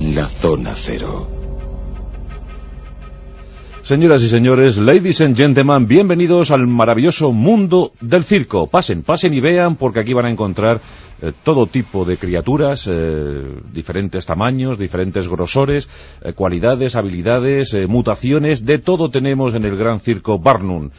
la zona cero. Señoras y señores, ladies and gentlemen, bienvenidos al maravilloso mundo del circo. Pasen, pasen y vean porque aquí van a encontrar eh, todo tipo de criaturas, eh, diferentes tamaños, diferentes grosores, eh, cualidades, habilidades, mutaciones, de todo tenemos en el gran circo Barnum.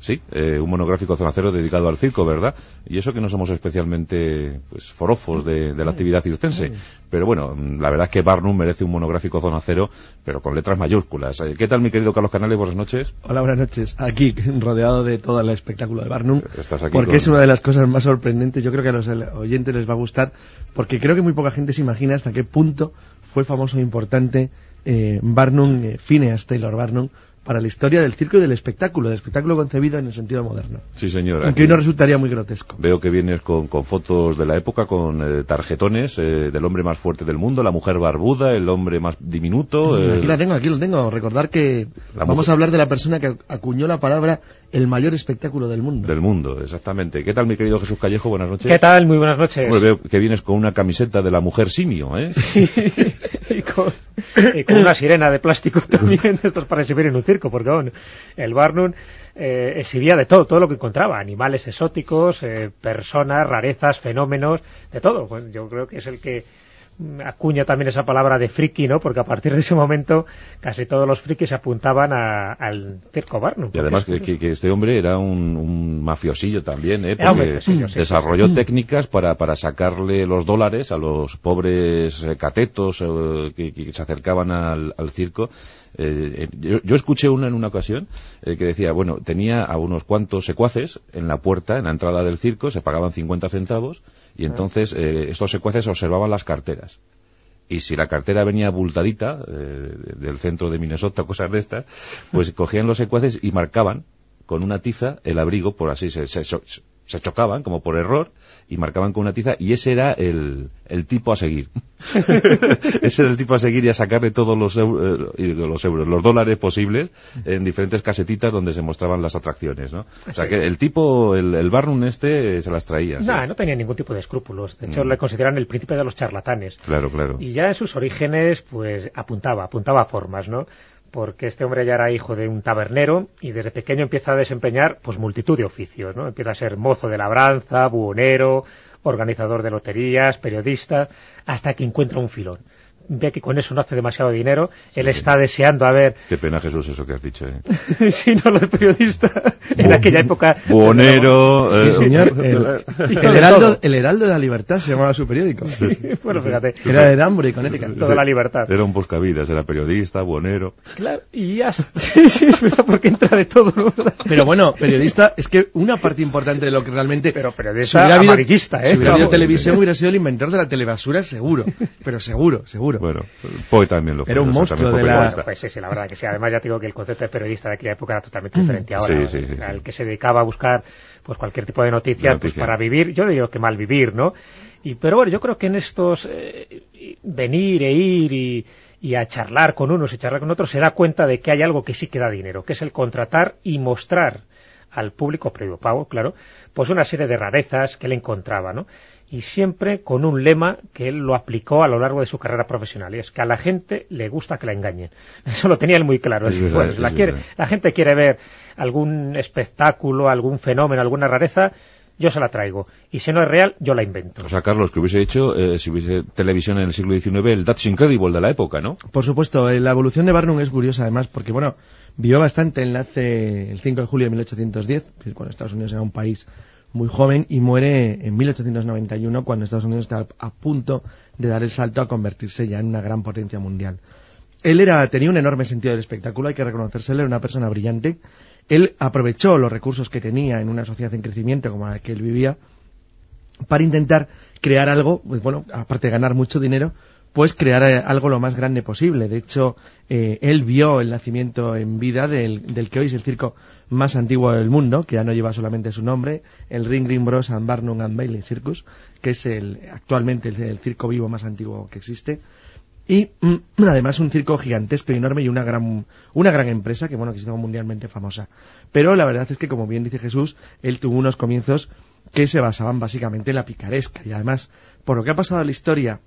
Sí, eh, un monográfico zona cero dedicado al circo, ¿verdad? Y eso que no somos especialmente pues, forofos de, de la actividad circense. Pero bueno, la verdad es que Barnum merece un monográfico zona cero, pero con letras mayúsculas. Eh, ¿Qué tal, mi querido Carlos Canales? Buenas noches. Hola, buenas noches. Aquí, rodeado de todo el espectáculo de Barnum. Estás aquí porque con- es una de las cosas más sorprendentes. Yo creo que a los oyentes les va a gustar. Porque creo que muy poca gente se imagina hasta qué punto fue famoso e importante eh, Barnum, eh, Phineas Taylor Barnum, para la historia del circo y del espectáculo, del espectáculo concebido en el sentido moderno. Sí, señor. Aunque aquí hoy no resultaría muy grotesco. Veo que vienes con, con fotos de la época, con eh, tarjetones eh, del hombre más fuerte del mundo, la mujer barbuda, el hombre más diminuto. eh, Aquí la tengo, aquí lo tengo. Recordar que La vamos mujer- a hablar de la persona que acuñó la palabra el mayor espectáculo del mundo. del mundo, exactamente. ¿Qué tal, mi querido Jesús Callejo? Buenas noches. ¿Qué tal? Muy buenas noches. Hombre, veo que vienes con una camiseta de la mujer simio, ¿eh? y, con, y con una sirena de plástico también, esto es para exhibir en un circo, porque bueno, el Barnum eh, exhibía de todo, todo lo que encontraba, animales exóticos, eh, personas, rarezas, fenómenos, de todo. Bueno, yo creo que es el que mm, acuña también esa palabra de friki, ¿no? Porque a partir de ese momento casi todos los frikis se apuntaban a- al circo Barnum. Y además que, es- que- que este hombre era un, un mafiosillo también, ¿eh? Porque mafiosillo, sí, sí, desarrolló técnicas para, para sacarle los dólares a los pobres eh, catetos eh, que, que se acercaban al, al circo. Eh, eh, yo, yo escuché una en una ocasión eh, que decía, bueno, tenía a unos cuantos secuaces en la puerta, en la entrada del circo, se pagaban 50 centavos y entonces eh, estos secuaces observaban las carteras. Y si la cartera venía abultadita, eh, del centro de Minnesota, cosas de estas, pues cogían los secuaces y marcaban con una tiza el abrigo, por así, se, se, se chocaban como por error y marcaban con una tiza y ese era el, el tipo a seguir. ese era el tipo a seguir y a sacarle todos los, eh, los euros, los dólares posibles en diferentes casetitas donde se mostraban las atracciones, ¿no? O sea Sí. que el tipo, el, el Barnum este, se las traía. sí. Nah, no tenía ningún tipo de escrúpulos. De hecho, Mm. le consideran el príncipe de los charlatanes. Claro, claro. Y ya en sus orígenes, pues apuntaba, apuntaba a formas, ¿no? Porque este hombre ya era hijo de un tabernero y desde pequeño empieza a desempeñar pues multitud de oficios, ¿no? Empieza a ser mozo de labranza, buhonero, organizador de loterías, periodista, hasta que encuentra un filón. Ve que con eso no hace demasiado dinero, él sí. está deseando a ver Qué pena, Jesús, eso que has dicho. ¿eh? si no lo de periodista en aquella época. Buonero, Sí, eh, señor. El, el Heraldo, el Heraldo de la Libertad se llamaba su periódico. bueno, fíjate, Era de Danbury, Connecticut. toda la libertad. Era un buscavidas, era periodista, buonero. Claro, y ya, sí, sí, es verdad, porque entra de todo, ¿no? Pero bueno, periodista, es que una parte importante de lo que realmente... Pero periodista si hubiera habido- amarillista, ¿eh? Si hubiera habido televisión hubiera sido el inventor de la telebasura, seguro. Pero seguro, seguro. Bueno, Poe también lo fue. Era un monstruo de la- periodista. Pues sí, sí, la verdad que sí. Además ya te digo que el concepto de periodista de aquella época era totalmente diferente ahora. Sí, sí, sí, sí. Al que se dedicaba a buscar pues cualquier tipo de noticias De noticia. pues, para vivir. Yo digo que mal vivir, ¿no? Y, pero bueno, yo creo que en estos eh, venir e ir y, y a charlar con unos y charlar con otros se da cuenta de que hay algo que sí que da dinero, que es el contratar y mostrar al público previo pago, claro, pues una serie de rarezas que él encontraba, ¿no? Y siempre con un lema que él lo aplicó a lo largo de su carrera profesional, y es que a la gente le gusta que la engañen. Eso lo tenía él muy claro. Es Es, verdad, bueno, es la, quiere- verdad. la gente quiere ver algún espectáculo, algún fenómeno, alguna rareza, yo se la traigo. Y si no es real, yo la invento. O sea, Carlos, que hubiese hecho, eh, si hubiese televisión en el siglo XIX, el That's Incredible de la época, ¿no? Por supuesto, eh, la evolución de Barnum es curiosa además porque, bueno, vio bastante enlace el 5 de julio de 1810, que es cuando Estados Unidos era un país muy joven, y muere en 1891 cuando Estados Unidos está a punto de dar el salto a convertirse ya en una gran potencia mundial. Él era, tenía un enorme sentido del espectáculo, hay que reconocérselo, era una persona brillante. Él aprovechó los recursos que tenía en una sociedad en crecimiento como la que él vivía para intentar crear algo, pues bueno, aparte de ganar mucho dinero, pues crear eh, algo lo más grande posible. De hecho, eh, él vio el nacimiento en vida del, que hoy es el circo más antiguo del mundo, que ya no lleva solamente su nombre, el Ring Ring Bros and Barnum and Bailey Circus, que es el, actualmente el, el circo vivo más antiguo que existe. Y mm, además un circo gigantesco y enorme y una gran, una gran empresa que bueno, que se hizo mundialmente famosa. Pero la verdad es que como bien dice Jesús, él tuvo unos comienzos que se basaban básicamente en la picaresca y además, por lo que ha pasado en la historia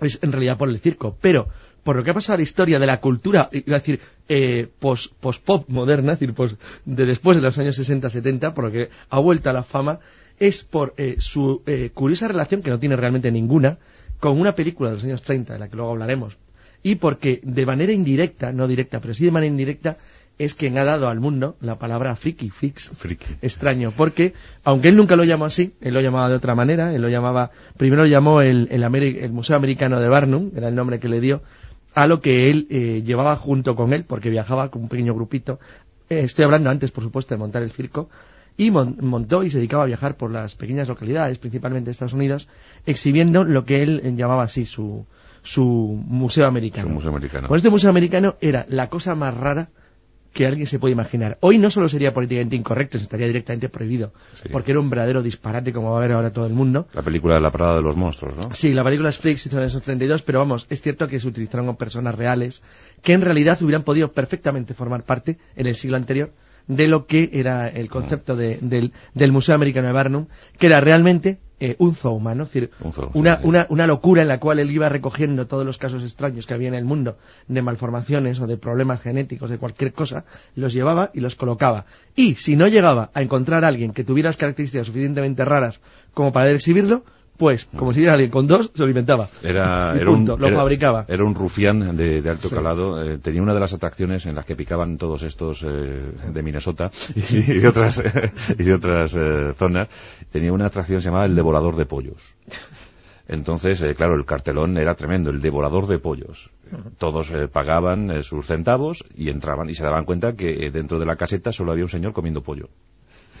es en realidad por el circo, pero por lo que ha pasado la historia de la cultura, a decir, eh, post-pop moderna, es decir, de después de los años 60-70, por lo que ha vuelto a la fama, es por eh, su eh, curiosa relación, que no tiene realmente ninguna, con una película de los años 30, de la que luego hablaremos, y porque de manera indirecta, no directa, pero sí de manera indirecta, es quien ha dado al mundo la palabra friki, fix, friki. extraño, porque aunque él nunca lo llamó así, él lo llamaba de otra manera, él lo llamaba, primero lo llamó el, el, Museo Americano de Barnum, era el nombre que le dio, a lo que él eh, llevaba junto con él, porque viajaba con un pequeño grupito, eh, estoy hablando antes, por supuesto, de montar el circo, y montó y se dedicaba a viajar por las pequeñas localidades, principalmente de Estados Unidos, exhibiendo lo que él llamaba así su, su museo americano. Su museo americano. Pues este museo americano era la cosa más rara que alguien se puede imaginar. Hoy no solo sería políticamente incorrecto, estaría directamente prohibido, porque era un verdadero disparate como va a ver ahora todo el mundo. La película de la parada de los monstruos, ¿no? Sí, la película es Freaks en esos 32, pero vamos, es cierto que se utilizaron con personas reales que en realidad hubieran podido perfectamente formar parte en el siglo anterior de lo que era el concepto del, del Museo Americano de Barnum, que era realmente eh, un zoo humano, es decir, una, una, una, locura en la cual él iba recogiendo todos los casos extraños que había en el mundo de malformaciones o de problemas genéticos, de cualquier cosa, los llevaba y los colocaba. Y si no llegaba a encontrar a alguien que tuviera las características suficientemente raras como para exhibirlo, pues, como si diera alguien con dos, se lo inventaba. Era, un, lo fabricaba. Era un rufián de, alto calado. Eh, tenía una de las atracciones en las que picaban todos estos eh, de Minnesota y, de otras, y de otras eh, zonas. Tenía una atracción llamaba el devorador de pollos. Entonces, claro, el cartelón era tremendo, el devorador de pollos. Todos pagaban sus centavos y entraban y se daban cuenta que dentro de la caseta solo había un señor comiendo pollo.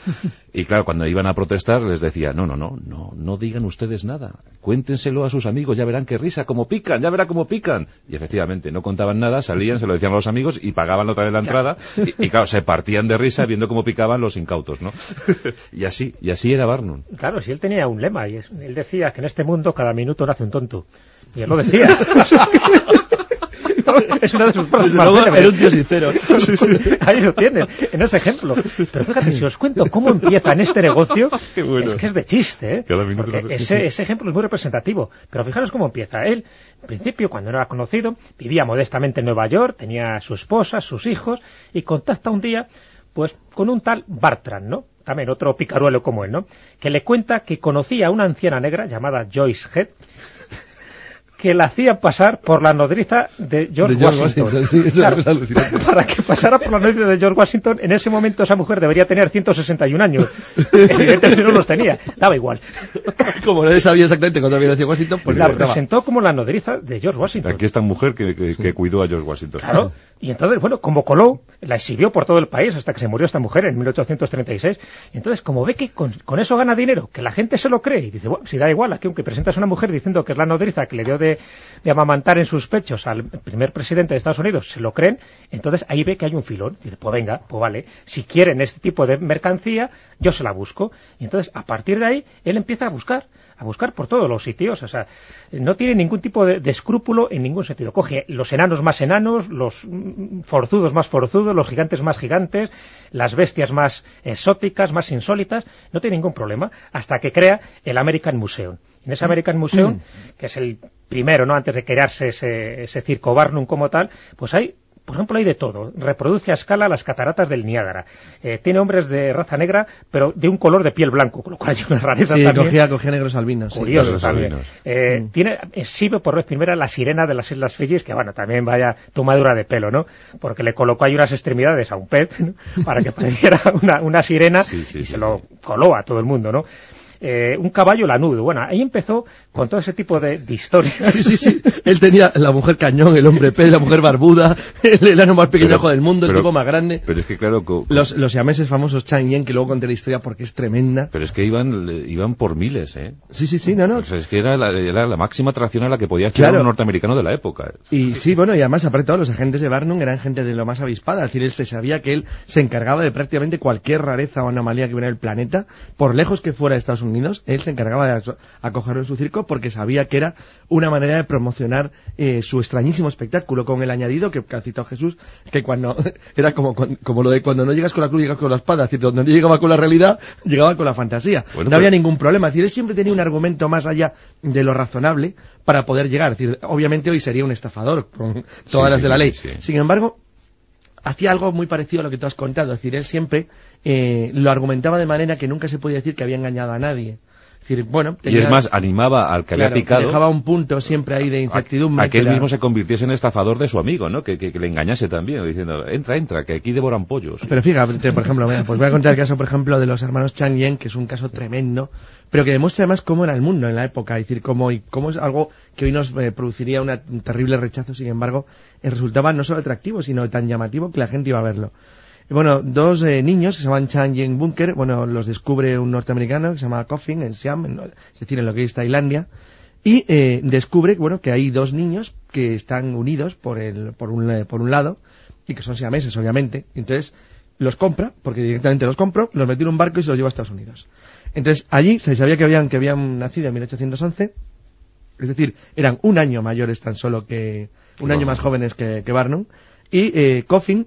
Y claro, cuando iban a protestar les decía, no, no, no, no, no digan ustedes nada, cuéntenselo a sus amigos, ya verán qué risa, cómo pican, ya verá cómo pican. Y efectivamente, no contaban nada, salían, se lo decían a los amigos y pagaban otra vez la entrada y, claro, se partían de risa viendo cómo picaban los incautos, ¿no? y así, y así era Barnum. Claro, si él tenía un lema y él decía que en este mundo cada minuto nace un tonto. Y él lo decía. es una de sus frases más Era un tío sincero. Ahí lo tienen, en ese ejemplo. Pero fíjate, si os cuento cómo empieza en este negocio, es que es de chiste, ¿eh? ese, ese ejemplo es muy representativo. Pero fijaros cómo empieza. Él, en principio, cuando no era conocido, vivía modestamente en Nueva York, tenía su esposa, sus hijos, y contacta un día pues con un tal Bartran, ¿no? También otro picaruelo como él, ¿no? Que le cuenta que conocía a una anciana negra llamada Joyce Head, que la hacía pasar por la nodriza de George, Washington. para que pasara por la nodriza de George Washington, en ese momento esa mujer debería tener 161 años. Evidentemente no los tenía, daba igual. Como nadie sabía exactamente cuándo había nacido Washington, pues la presentó como la nodriza de George Washington. Aquí esta mujer que, cuidó a George Washington. Claro, y entonces, bueno, como coló, la exhibió por todo el país hasta que se murió esta mujer en 1836. Y entonces, como ve que con, eso gana dinero, que la gente se lo cree, y dice, bueno, si da igual, aquí aunque presentas a una mujer diciendo que es la nodriza que le dio de, amamantar en sus pechos al primer presidente de Estados Unidos, se lo creen, entonces ahí ve que hay un filón. Dice, pues venga, pues vale, si quieren este tipo de mercancía, yo se la busco. Y entonces, a partir de ahí, él empieza a buscar a buscar por todos los sitios, o sea, no tiene ningún tipo de, escrúpulo en ningún sentido. Coge los enanos más enanos, los mm, forzudos más forzudos, los gigantes más gigantes, las bestias más exóticas, más insólitas, no tiene ningún problema, hasta que crea el American Museum. En ese American Museum, mm. que es el primero, ¿no?, antes de crearse ese, ese circo Barnum como tal, pues hay por ejemplo, hay de todo. Reproduce a escala las cataratas del Niágara. Eh, tiene hombres de raza negra, pero de un color de piel blanco, con lo cual hay una rareza sí, Cogía, cogía negros albinos. Curioso también. Eh, mm. Tiene, exhibe por vez primera la sirena de las Islas Fiji, que bueno, también vaya tomadura de pelo, ¿no? Porque le colocó ahí unas extremidades a un pez, para que pareciera una, una sirena, y se lo coló a todo el mundo, ¿no? Eh, un caballo lanudo. Bueno, ahí empezó con todo ese tipo de, historias. Sí, sí, sí. Él tenía la mujer cañón, el hombre pez, la mujer barbuda, el enano más pequeño del mundo, el tipo más grande. Pero es que claro... los, los siameses famosos Chang Yen, que luego conté la historia porque es tremenda. Pero es que iban iban por miles, ¿eh? Sí, sí, sí, no, no. es que era la, era la máxima atracción a la que podía quedar un norteamericano de la época. Y sí, bueno, y además, aparte todos los agentes de Barnum eran gente de lo más avispada. Es decir, él se sabía que él se encargaba de prácticamente cualquier rareza o anomalía que hubiera en el planeta, por lejos que fuera de Estados Unidos Unidos, él se encargaba de acogerlo en su circo porque sabía que era una manera de promocionar eh, su extrañísimo espectáculo, con el añadido que, ha citado Jesús, que cuando era como, como lo de cuando no llegas con la cruz, llegas con la espada, es decir, cuando no llegaba con la realidad, llegaba con la fantasía. no había ningún problema, es decir, él siempre tenía un argumento más allá de lo razonable para poder llegar, es decir, obviamente hoy sería un estafador con todas las de la ley. Sin embargo, hacía algo muy parecido a lo que tú has contado. Es decir, él siempre eh, lo argumentaba de manera que nunca se podía decir que había engañado a nadie bueno, y es más, animaba al que había picado. Dejaba un punto siempre ahí de incertidumbre. A, que él mismo se convirtiese en estafador de su amigo, ¿no? Que, le engañase también, diciendo, entra, entra, que aquí devoran pollos. Pero fíjate, por ejemplo, pues voy a contar el caso, por ejemplo, de los hermanos Chang Yen, que es un caso tremendo, pero que demuestra además cómo era el mundo en la época, es decir, cómo, y cómo es algo que hoy nos eh, produciría un terrible rechazo, sin embargo, eh, resultaba no solo atractivo, sino tan llamativo que la gente iba a verlo. Bueno, dos eh, niños que se llaman Chang Yen Bunker, bueno, los descubre un norteamericano que se llama Coffin en Siam, es decir, en lo que es Tailandia, y eh, descubre, bueno, que hay dos niños que están unidos por, el, por, un, eh, por un lado, y que son siameses, obviamente. Entonces, los compra, porque directamente los compró, los metió en un barco y se los lleva a Estados Unidos. Entonces, allí se sabía que habían, que habían nacido en 1811, es decir, eran un año mayores tan solo que, un año más jóvenes que, que Barnum, y eh, Coffin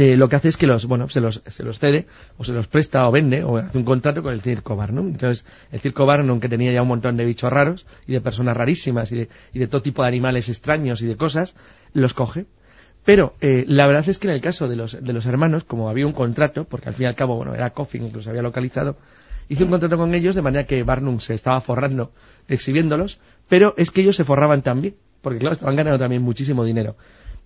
eh, lo que hace es que los, bueno, se los, se los cede, o se los presta o vende, o hace un contrato con el Circo Barnum. Entonces, el Circo Barnum, que tenía ya un montón de bichos raros, y de personas rarísimas, y de, y de todo tipo de animales extraños y de cosas, los coge. Pero eh, la verdad es que en el caso de los, de los hermanos, como había un contrato, porque al fin y al cabo, bueno, era Coffin que los había localizado, hizo un contrato con ellos de manera que Barnum se estaba forrando exhibiéndolos, pero es que ellos se forraban también, porque claro, estaban ganando también muchísimo dinero.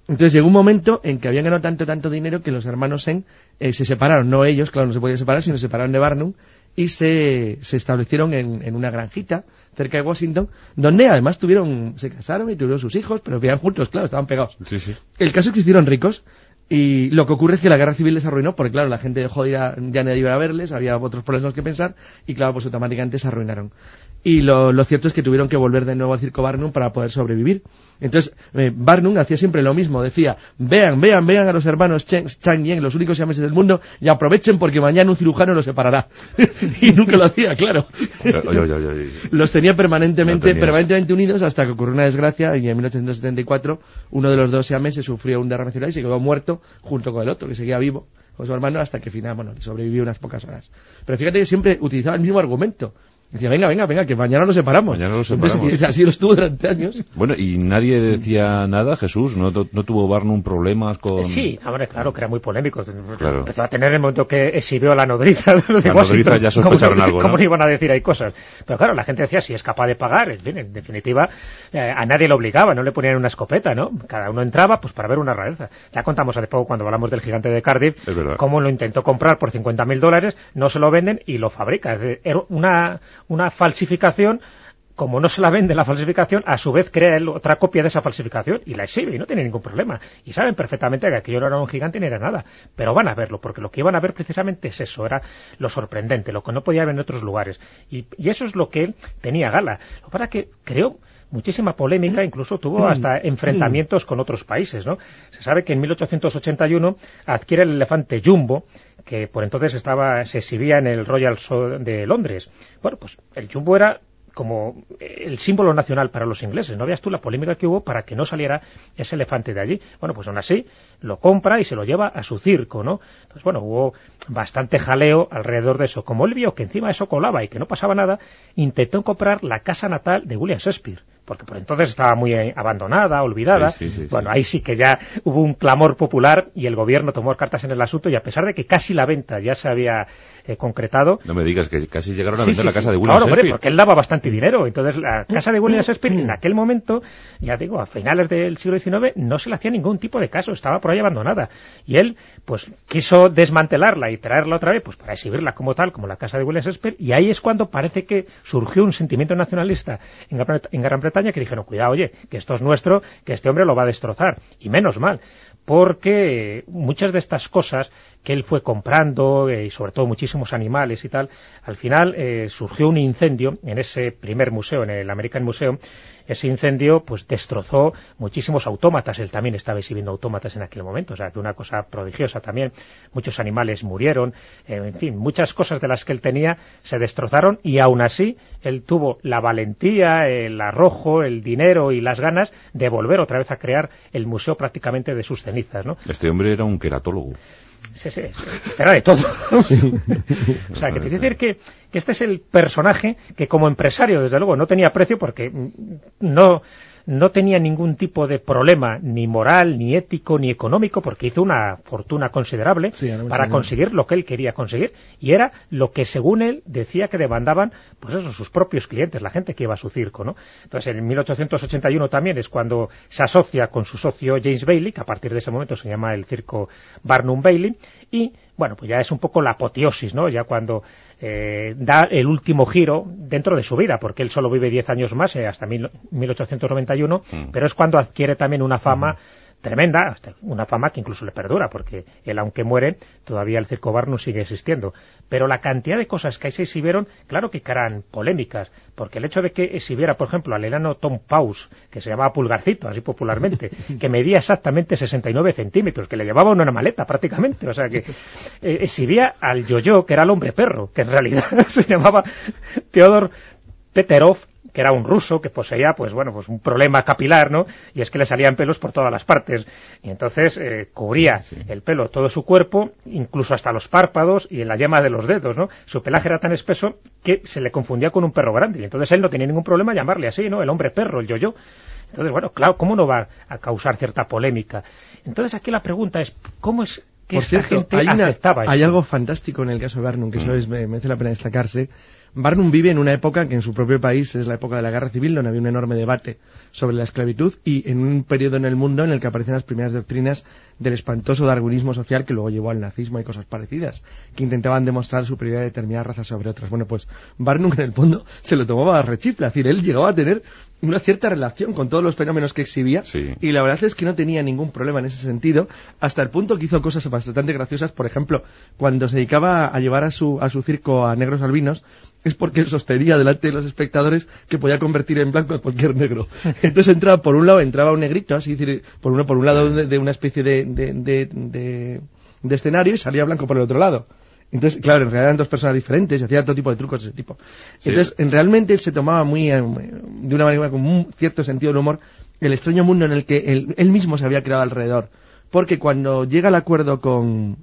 Entonces llegó un momento en que habían ganado tanto, tanto dinero que los hermanos Sen eh, se separaron, no ellos, claro, no se podían separar, sino se separaron de Barnum y se, se establecieron en, en, una granjita cerca de Washington, donde además tuvieron, se casaron y tuvieron sus hijos, pero vivían juntos, claro, estaban pegados. Sí, sí. El caso es que hicieron ricos y lo que ocurre es que la guerra civil les arruinó, porque claro, la gente dejó de ir a, ya nadie iba a verles, había otros problemas que pensar, y claro, pues automáticamente se arruinaron. Y lo, lo cierto es que tuvieron que volver de nuevo al circo Barnum para poder sobrevivir. Entonces, eh, Barnum hacía siempre lo mismo, decía, vean, vean, vean a los hermanos Chang, Chang Yen, los únicos siameses del mundo, y aprovechen porque mañana un cirujano los separará. y nunca lo hacía, claro. los tenía permanentemente, permanentemente unidos hasta que ocurrió una desgracia y en 1874 uno de los dos siameses sufrió un derrame cerebral y se quedó muerto junto con el otro, que seguía vivo con su hermano hasta que finalmente, bueno, sobrevivió unas pocas horas. Pero fíjate que siempre utilizaba el mismo argumento. Decía, venga, venga, venga, que mañana nos separamos. Mañana nos separamos. y así lo estuvo durante años. Bueno, y nadie decía nada, Jesús, ¿no, no tuvo Barnum problemas con...? Sí, hombre, claro, que era muy polémico. Empezó a tener el momento que exhibió la nodriza de La nodriza ya sospecharon algo, ¿no? ¿Cómo iban a decir hay cosas? Pero claro, la gente decía, si es capaz de pagar, en definitiva, eh, a nadie le obligaba, no le ponían una escopeta, ¿no? Cada uno entraba, pues para ver una rareza. Ya contamos hace poco, cuando hablamos del gigante de Cardiff, cómo lo intentó comprar por 50.000 dólares, no se lo venden y lo fabrica. Es era una, una falsificación como no se la vende la falsificación, a su vez crea otra copia de esa falsificación y la exhibe y no tiene ningún problema. Y saben perfectamente que aquello no era un gigante ni era nada. Pero van a verlo, porque lo que iban a ver precisamente es eso, era lo sorprendente, lo que no podía ver en otros lugares. Y, eso es lo que tenía Gala. Lo para que creó muchísima polémica, incluso tuvo hasta enfrentamientos con otros países, ¿no? Se sabe que en 1881 adquiere el elefante Jumbo, que por entonces estaba se exhibía en el Royal Show de Londres. Bueno, pues el Jumbo era como el símbolo nacional para los ingleses. ¿No veas tú la polémica que hubo para que no saliera ese elefante de allí? Bueno, pues aún así lo compra y se lo lleva a su circo, ¿no? Entonces, bueno, hubo bastante jaleo alrededor de eso. Como él vio que encima eso colaba y que no pasaba nada, intentó comprar la casa natal de William Shakespeare porque por entonces estaba muy eh, abandonada, olvidada. bueno, ahí sí que ya hubo un clamor popular y el gobierno tomó cartas en el asunto y a pesar de que casi la venta ya se había eh, concretado... No me digas que casi llegaron a vender la casa de William Shakespeare. Claro, porque él daba bastante dinero. Entonces la casa de William Shakespeare en aquel momento, ya digo, a finales del siglo XIX, no se le hacía ningún tipo de caso, estaba por ahí abandonada. Y él, pues, quiso desmantelarla y traerla otra vez, pues para exhibirla como tal, como la casa de William Shakespeare, y ahí es cuando parece que surgió un sentimiento nacionalista en Gran Bretaña que dijeron, cuidado, oye, que esto es nuestro, que este hombre lo va a destrozar. Y menos mal, porque muchas de estas cosas que él fue comprando, eh, y sobre todo muchísimos animales y tal, al final eh, surgió un incendio en ese primer museo, en el American Museum, ese incendio pues destrozó muchísimos autómatas, él también estaba exhibiendo autómatas en aquel momento, o sea, que una cosa prodigiosa también, muchos animales murieron, eh, en fin, muchas cosas de las que él tenía se destrozaron y aún así él tuvo la valentía, el arrojo, el dinero y las ganas de volver otra vez a crear el museo prácticamente de sus cenizas, ¿no? Este hombre era un queratólogo. Sí, sí, era de todo. o sea, que te quiere decir que, que este es el personaje que como empresario, desde luego, no tenía precio porque no no tenía ningún tipo de problema ni moral, ni ético, ni económico, porque hizo una fortuna considerable para conseguir lo que él quería conseguir, y era lo que según él decía que demandaban, pues eso, sus propios clientes, la gente que iba a su circo, ¿no? Entonces en 1881 también es cuando se asocia con su socio James Bailey, que a partir de ese momento se llama el circo Barnum Bailey, y bueno, pues ya es un poco la apoteosis, ¿no? Ya cuando eh, da el último giro dentro de su vida, porque él solo vive 10 años más, eh, hasta 1891, mm. pero es cuando adquiere también una fama tremenda, una fama que incluso le perdura, porque él, aunque muere, todavía el Circo Barnum sigue existiendo. Pero la cantidad de cosas que ahí se exhibieron, claro que eran polémicas, porque el hecho de que exhibiera, por ejemplo, al enano Tom Paus, que se llamaba Pulgarcito, así popularmente, que medía exactamente 69 centímetros, que le llevaba una maleta prácticamente, o sea que eh, exhibía al Yo-Yo, que era el hombre perro, que en realidad se llamaba Theodor Peterov, que era un ruso que poseía, pues bueno, pues un problema capilar, ¿no? Y es que le salían pelos por todas las partes. Y entonces eh, cubría el pelo todo su cuerpo, incluso hasta los párpados y en la yema de los dedos, ¿no? Su pelaje era tan espeso que se le confundía con un perro grande. Y entonces él no tenía ningún problema llamarle así, ¿no? El hombre perro, el yo-yo. Entonces, bueno, claro, ¿cómo no va a causar cierta polémica? Entonces aquí la pregunta es, ¿cómo es que esta gente hay, aceptaba hay algo fantástico en el caso de Barnum, que eso mm. es, me merece la pena destacarse, Barnum vive en una época que en su propio país es la época de la guerra civil, donde había un enorme debate sobre la esclavitud y en un periodo en el mundo en el que aparecen las primeras doctrinas del espantoso darwinismo social que luego llevó al nazismo y cosas parecidas, que intentaban demostrar superioridad de determinadas razas sobre otras. Bueno, pues Barnum en el fondo se lo tomaba a rechifla, es decir, él llegaba a tener una cierta relación con todos los fenómenos que exhibía y la verdad es que no tenía ningún problema en ese sentido, hasta el punto que hizo cosas bastante graciosas, por ejemplo, cuando se dedicaba a llevar a su, a su circo a negros albinos, es porque él sostenía delante de los espectadores que podía convertir en blanco a cualquier negro. Entonces entraba, por un lado, entraba un negrito, así decir, por uno, por un lado de, una especie de, de, de, escenario y salía blanco por el otro lado. Entonces, claro, en realidad eran dos personas diferentes y hacía todo tipo de trucos de ese tipo. Entonces, en, realmente él se tomaba muy, eh, de una manera con un cierto sentido del humor, el extraño mundo en el que él, él mismo se había creado alrededor. Porque cuando llega al acuerdo con,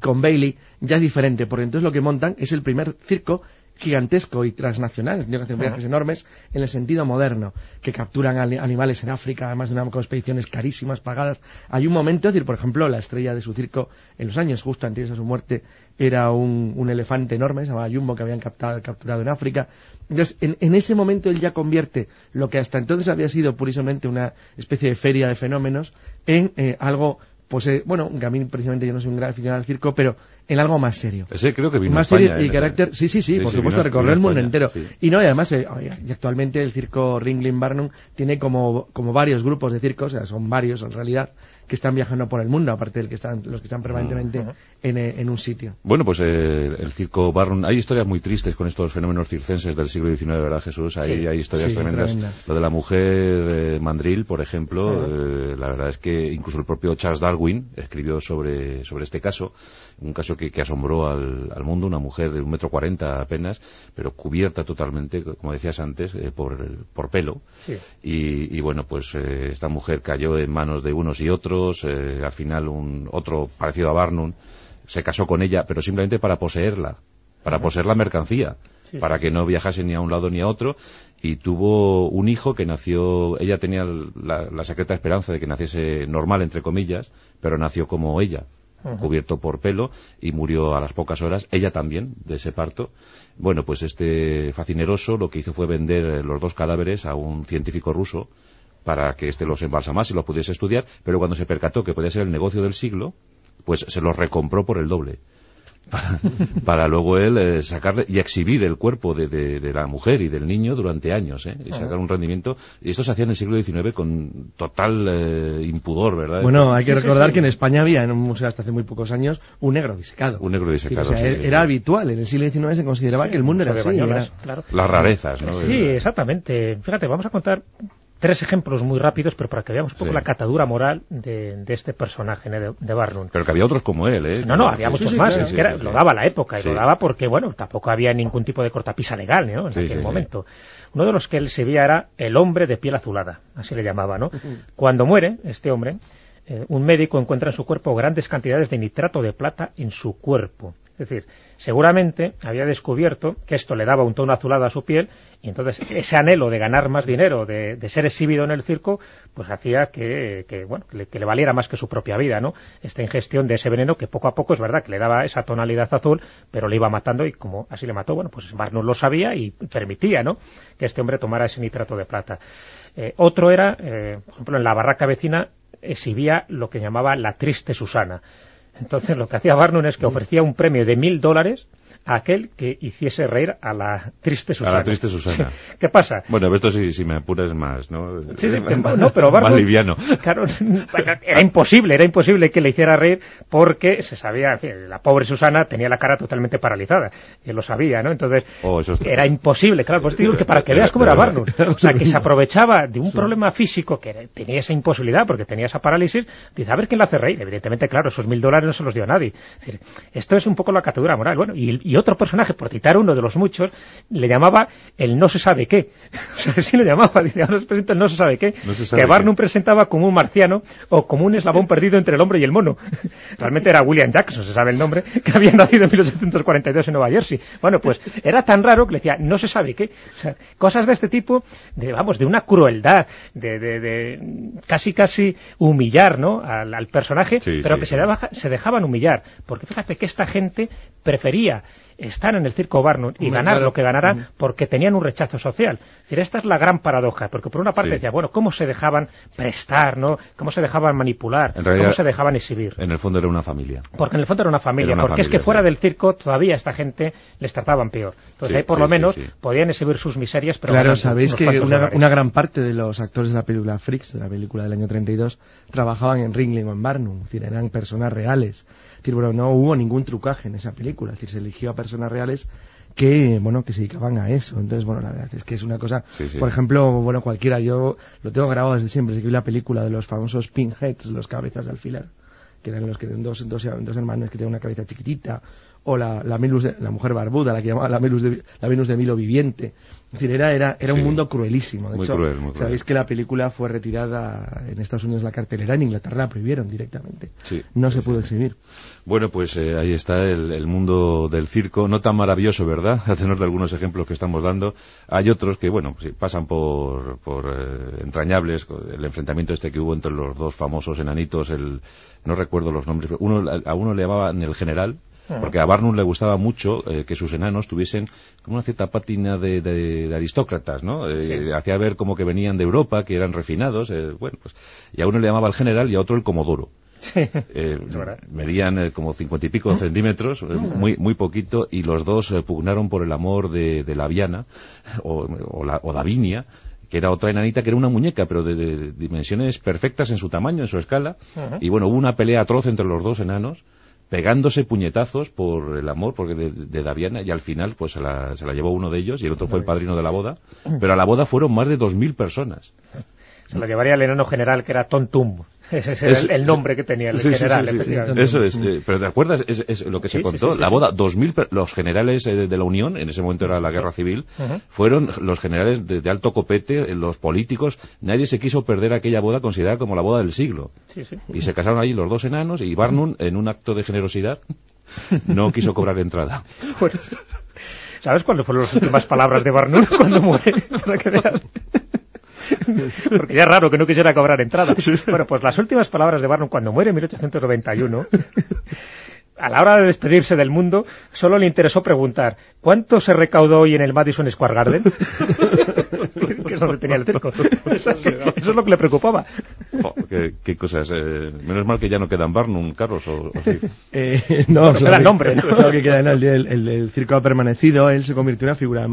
con Bailey ya es diferente, porque entonces lo que montan es el primer circo gigantesco y transnacional, que hacen viajes enormes en el sentido moderno, que capturan animales en África, además de una expediciones carísimas, pagadas. Hay un momento, es decir, por ejemplo, la estrella de su circo en los años justo antes de su muerte era un, elefante enorme, se llamaba Jumbo, que habían captado, capturado en África. Entonces, en, ese momento él ya convierte lo que hasta entonces había sido purísimamente una especie de feria de fenómenos en eh, algo pues eh, bueno, que a mí precisamente yo no soy un gran aficionado al circo, pero en algo más serio. Ese creo que vino más serio y carácter, sí, sí, sí, por supuesto, recorrer el mundo entero. Y no, y además, eh, y actualmente el circo Ringling Barnum tiene como, como varios grupos de circos, o sea, son varios en realidad, que están viajando por el mundo, aparte de que están, los que están permanentemente eh, en, un sitio. Bueno, pues eh, el circo Barnum, hay historias muy tristes con estos fenómenos circenses del siglo XIX, ¿verdad, Jesús? Ahí hay historias tremendas. Lo de la mujer mandril, por ejemplo, la verdad es que incluso el propio Charles Darwin escribió sobre, sobre este caso un caso que, asombró al, mundo, una mujer de un metro cuarenta apenas, pero cubierta totalmente, como decías antes, eh, por, por pelo. Y, bueno, pues eh, esta mujer cayó en manos de unos y otros, eh, al final un otro parecido a Barnum se casó con ella, pero simplemente para poseerla, para poseer la mercancía, para que no viajase ni a un lado ni a otro, y tuvo un hijo que nació, ella tenía la, la secreta esperanza de que naciese normal, entre comillas, pero nació como ella, cubierto por pelo y murió a las pocas horas, ella también, de ese parto. Bueno, pues este facineroso lo que hizo fue vender los dos cadáveres a un científico ruso para que éste los embalsamase y los pudiese estudiar, pero cuando se percató que podía ser el negocio del siglo, pues se los recompró por el doble. Para, luego él eh, sacarle y exhibir el cuerpo de, de, la mujer y del niño durante años, ¿eh? y sacar un rendimiento. Y esto se hacía en el siglo XIX con total eh, impudor, ¿verdad? Bueno, hay que recordar que en España había, en un museo hasta hace muy pocos años, un negro disecado. Un negro disecado. era habitual, en el siglo XIX se consideraba que el mundo era así. Las rarezas, ¿no? Sí, exactamente. Fíjate, vamos a contar tres ejemplos muy rápidos, pero para que veamos un poco la catadura moral de, este personaje de, de, Barnum. Pero que había otros como él, ¿eh? No, no, había muchos más. que lo daba la época, y lo daba porque, bueno, tampoco había ningún tipo de cortapisa legal, ¿no? En aquel momento. Uno de los que él se veía era el hombre de piel azulada, así le llamaba, ¿no? Cuando muere este hombre, eh, un médico encuentra en su cuerpo grandes cantidades de nitrato de plata en su cuerpo. Es decir, seguramente había descubierto que esto le daba un tono azulado a su piel y entonces ese anhelo de ganar más dinero, de, ser exhibido en el circo, pues hacía que, bueno, que le, valiera más que su propia vida, ¿no? Esta ingestión de ese veneno que poco a poco es verdad que le daba esa tonalidad azul, pero le iba matando y como así le mató, bueno, pues Barnum lo sabía y permitía, ¿no?, que este hombre tomara ese nitrato de plata. Eh, otro era, eh, por ejemplo, en la barraca vecina exhibía lo que llamaba la triste Susana entonces lo que hacía Barnum es que ofrecía un premio de mil dólares aquel que hiciese reír a la triste Susana. A la triste Susana. ¿Qué pasa? Bueno, esto sí, si me apuras más, ¿no? Sí, sí, no, pero Barnum... Más liviano. Claro, era imposible, era imposible que le hiciera reír porque se sabía, en fin, la pobre Susana tenía la cara totalmente paralizada, y él lo sabía, ¿no? Entonces, oh, era imposible, claro, pues digo que para que veas cómo era Barnum, o sea, que se aprovechaba de un problema físico que tenía esa imposibilidad porque tenía esa parálisis, dice, a ver quién le hace reír. Evidentemente, claro, esos mil dólares no se los dio a nadie. Es decir, esto es un poco la catadura moral. Bueno, y, y otro personaje, por citar uno de los muchos, le llamaba el no se sabe qué. O sea, así le llamaba, dice, ahora presenta el no se sabe qué. que Barnum presentaba como un marciano o como un eslabón perdido entre el hombre y el mono. Realmente era William Jackson, se sabe el nombre, que había nacido en 1842 en Nueva Jersey. Bueno, pues era tan raro que le decía, no se sabe qué. O sea, cosas de este tipo, de, vamos, de una crueldad, de, de, casi casi humillar, ¿no?, al, personaje, pero que Se, se dejaban humillar. Porque fíjate que esta gente prefería están en el circo Barnum y ganar lo que ganarán porque tenían un rechazo social. Es decir, esta es la gran paradoja, porque por una parte decía, bueno, ¿cómo se dejaban prestar, no? ¿Cómo se dejaban manipular? ¿Cómo se dejaban exhibir? En el fondo era una familia. Porque en el fondo era una familia, porque es que fuera del circo todavía esta gente les trataban peor. Entonces ahí por lo menos podían exhibir sus miserias, pero... Claro, sabéis que una, gran parte de los actores de la película Freaks, de la película del año 32, trabajaban en Ringling o en Barnum, es decir, eran personas reales decir, bueno, no hubo ningún trucaje en esa película, es decir, se eligió a personas reales que, bueno, que se dedicaban a eso. Entonces, bueno, la verdad es que es una cosa, por ejemplo, bueno, cualquiera, yo lo tengo grabado desde siempre, es que vi la película de los famosos pinheads, los cabezas de alfiler, que eran los que dos, dos, dos hermanos que tenían una cabeza chiquitita, o la, la, la mujer barbuda, la que llamaba la Venus de, la Venus de Milo viviente. Es decir, era, era, era un mundo cruelísimo. De hecho, sabéis que la película fue retirada en Estados Unidos la cartelera, en Inglaterra la prohibieron directamente. no se pudo exhibir. Bueno, pues eh, ahí está el, mundo del circo, no tan maravilloso, ¿verdad? A tenor de algunos ejemplos que estamos dando. Hay otros que, bueno, pues, pasan por, por eh, entrañables, el enfrentamiento este que hubo entre los dos famosos enanitos, el, no recuerdo los nombres, pero uno, a uno le llamaban el general, porque a Barnum le gustaba mucho eh, que sus enanos tuviesen como una cierta pátina de, aristócratas, ¿no? Eh, hacía ver como que venían de Europa, que eran refinados, eh, bueno, pues, y a uno le llamaba el general y a otro el comodoro. Sí. medían como cincuenta y pico centímetros, muy, muy poquito, y los dos pugnaron por el amor de, la Viana, o, la, o Davinia, que era otra enanita que era una muñeca, pero de, dimensiones perfectas en su tamaño, en su escala. Y bueno, hubo una pelea atroz entre los dos enanos, pegándose puñetazos por el amor porque de, Daviana y al final pues se la, se la, llevó uno de ellos y el otro fue el padrino de la boda. Pero a la boda fueron más de dos mil personas se la llevaría el enano general que era Tontum ese es, el, nombre que tenía el general. Eso es. Eh, pero ¿te acuerdas? Es, lo que se contó. la boda, 2000, los generales eh, de, la Unión, en ese momento era la guerra civil, fueron los generales de, alto copete, eh, los políticos. Nadie se quiso perder aquella boda considerada como la boda del siglo. Y se casaron allí los dos enanos y Barnum, en un acto de generosidad, no quiso cobrar entrada. ¿Sabes cuándo fueron las últimas palabras de Barnum cuando muere? Para que veas. Porque ya es raro que no quisiera cobrar entrada. Bueno, pues las últimas palabras de Barnum cuando muere en 1891 a la hora de despedirse del mundo, solo le interesó preguntar ¿cuánto se recaudó hoy en el Madison Square Garden? que es donde tenía el circo. Eso, es lo que le preocupaba. Oh, qué, qué cosas. Eh, menos mal que ya no quedan Barnum, Carlos, o, o sí. Eh, no, queda el nombre, ¿no? Claro que queda, no, el, el- el- el circo ha permanecido, él se convirtió en una figura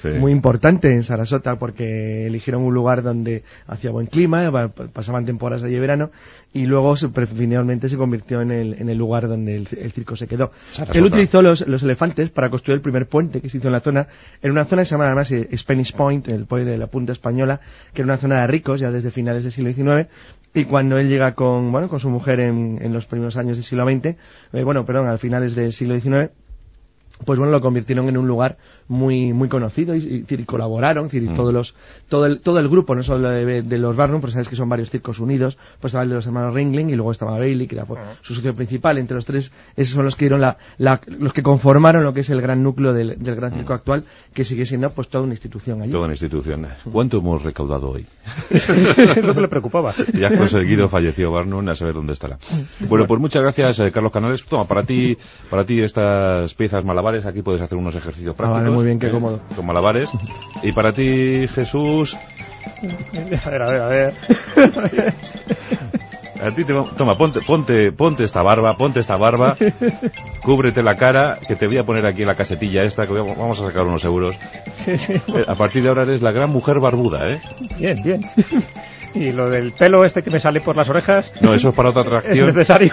Sí. muy importante en Sarasota porque eligieron un lugar donde hacía buen clima, pasaban temporadas allí de verano y luego se- pre- finalmente se convirtió en el, en el lugar donde el, el circo se quedó. Sarasota. Él utilizó los, los elefantes para construir el primer puente que se hizo en la zona, en una zona que se llama además eh, Spanish Point, el puente de la punta española, que era una zona de ricos ya desde finales del siglo XIX y cuando él llega con, bueno, con su mujer en, en los primeros años del siglo XX, eh, bueno, perdón, al finales del siglo XIX, pues bueno, lo convirtieron en un lugar muy muy conocido y, y, y colaboraron, es decir, y Mm. todos los, todo el, todo el grupo, no solo de, de los Barnum, porque sabes que son varios circos unidos, pues estaba el de los hermanos Ringling y luego estaba Bailey, que era pues, su socio principal, entre los tres, esos son los que dieron la, la- los que conformaron lo que es el gran núcleo del, del gran circo actual, que sigue siendo pues toda una institución allí. Toda una institución. ¿Cuánto hemos recaudado hoy? es lo que le preocupaba. Ya has conseguido, falleció Barnum, a saber dónde estará. Bueno, pues muchas gracias, eh, Carlos Canales. Toma, para ti, para ti estas piezas malabares, aquí puedes hacer unos ejercicios Ah, vale, prácticos. Muy bien, qué ¿eh? cómodo. Con malabares. Y para ti, Jesús, A ver, a ver, a ver. a ti te va- toma, ponte, ponte, ponte esta barba, ponte esta barba, cúbrete la cara, que te voy a poner aquí en la casetilla esta, que voy a- vamos a sacar unos euros. Sí, sí. Eh, A partir de ahora eres la gran mujer barbuda, ¿eh? Bien, bien. Y lo del pelo este que me sale por las orejas No, eso es para otra es atracción. necesario.